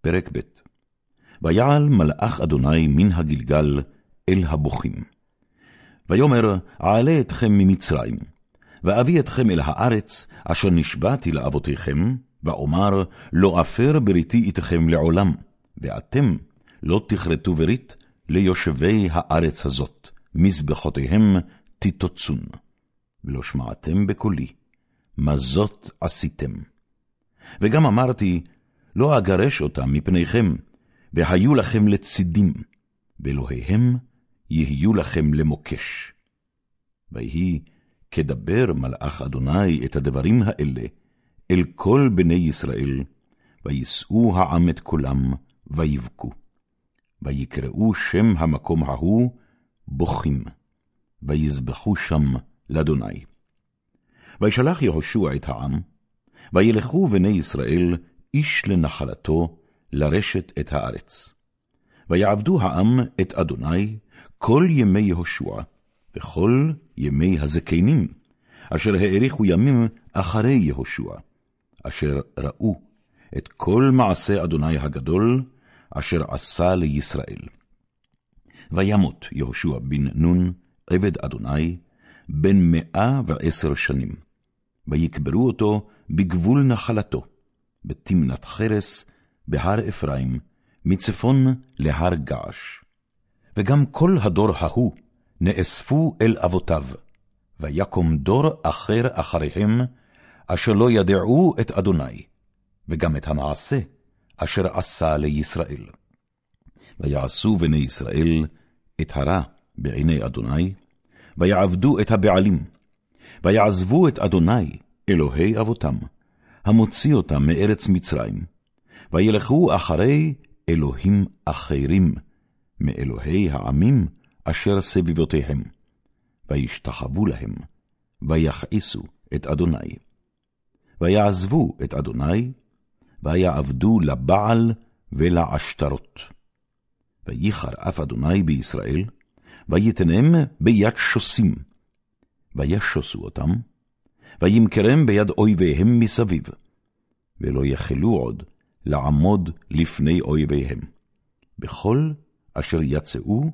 פרק ב' ויעל מלאך אדוני מן הגלגל אל הבוכים. ויאמר, אעלה אתכם ממצרים, ואביא אתכם אל הארץ, אשר נשבעתי לאבותיכם, ואומר, לא אפר בריתי איתכם לעולם, ואתם לא תכרתו ברית ליושבי הארץ הזאת, מזבחותיהם תתוצון. ולא שמעתם בקולי, מה זאת עשיתם. וגם אמרתי, לא אגרש אותם מפניכם, והיו לכם לצידים, ואלוהיהם יהיו לכם למוקש. ויהי כדבר מלאך אדוני את הדברים האלה אל כל בני ישראל, וישאו העם את קולם, ויבכו. ויקראו שם המקום ההוא בוכים, ויזבחו שם לאדוני. וישלח יהושע את העם, וילכו בני ישראל איש לנחלתו, לרשת את הארץ. ויעבדו העם את אדוני כל ימי יהושע, וכל ימי הזקנים, אשר האריכו ימים אחרי יהושע, אשר ראו את כל מעשה אדוני הגדול, אשר עשה לישראל. וימות יהושע בן נון, עבד אדוני, בן מאה ועשר שנים, ויקברו אותו בגבול נחלתו, בתמנת חרס, בהר אפרים, מצפון להר געש. וגם כל הדור ההוא נאספו אל אבותיו, ויקום דור אחר אחריהם, אשר לא ידעו את אדוני, וגם את המעשה אשר עשה לישראל. ויעשו בני ישראל את הרע בעיני אדוני, ויעבדו את הבעלים, ויעזבו את אדוני, אלוהי אבותם, המוציא אותם מארץ מצרים, וילכו אחרי אלוהים אחרים, מאלוהי העמים אשר סביבותיהם, וישתחוו להם, ויכעיסו את אדוני. ויעזבו את אדוני, ויעבדו לבעל ולעשתרות. וייחר אף אדוני בישראל, ויתנם ביד שוסים, וישוסו אותם, וימכרם ביד אויביהם מסביב, ולא יחלו עוד לעמוד לפני אויביהם. בכל אשר יצאו,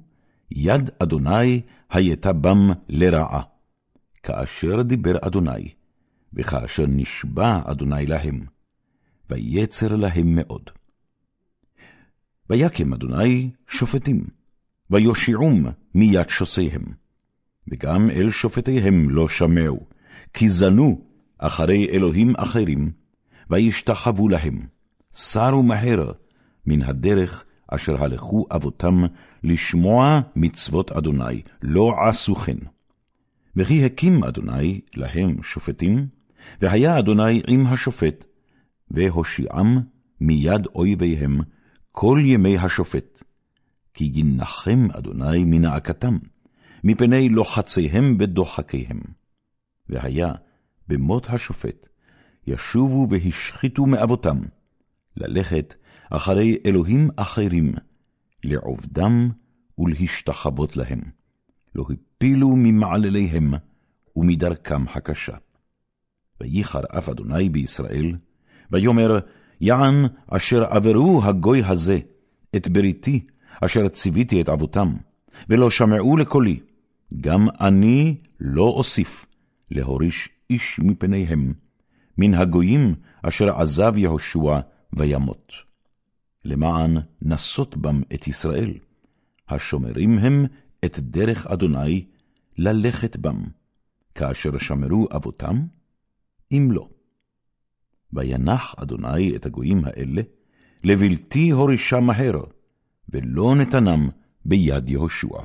יד אדוני הייתה בם לרעה, כאשר דיבר אדוני, וכאשר נשבע אדוני להם, ויצר להם מאוד. ויקם אדוני שופטים, ויושיעום מיד שוסיהם. וגם אל שופטיהם לא שמעו, כי זנו אחרי אלוהים אחרים, וישתחוו להם, סרו מהר מן הדרך אשר הלכו אבותם לשמוע מצוות אדוני, לא עשו כן. וכי הקים אדוני להם שופטים, והיה אדוני עם השופט, והושיעם מיד אויביהם כל ימי השופט. כי ינחם אדוני מנאקתם, מפני לוחציהם ודוחקיהם. והיה במות השופט, ישובו והשחיתו מאבותם, ללכת אחרי אלוהים אחרים, לעובדם ולהשתחוות להם. לא הפילו ממעלליהם ומדרכם הקשה. וייחר אף אדוני בישראל, ויאמר, יען אשר עברו הגוי הזה את בריתי, אשר ציוויתי את אבותם, ולא שמעו לקולי, גם אני לא אוסיף להוריש איש מפניהם, מן הגויים אשר עזב יהושע וימות. למען נסות בם את ישראל, השומרים הם את דרך אדוני ללכת בם, כאשר שמרו אבותם, אם לא. וינח אדוני את הגויים האלה, לבלתי הורישה מהר, ולא נתנם ביד יהושע.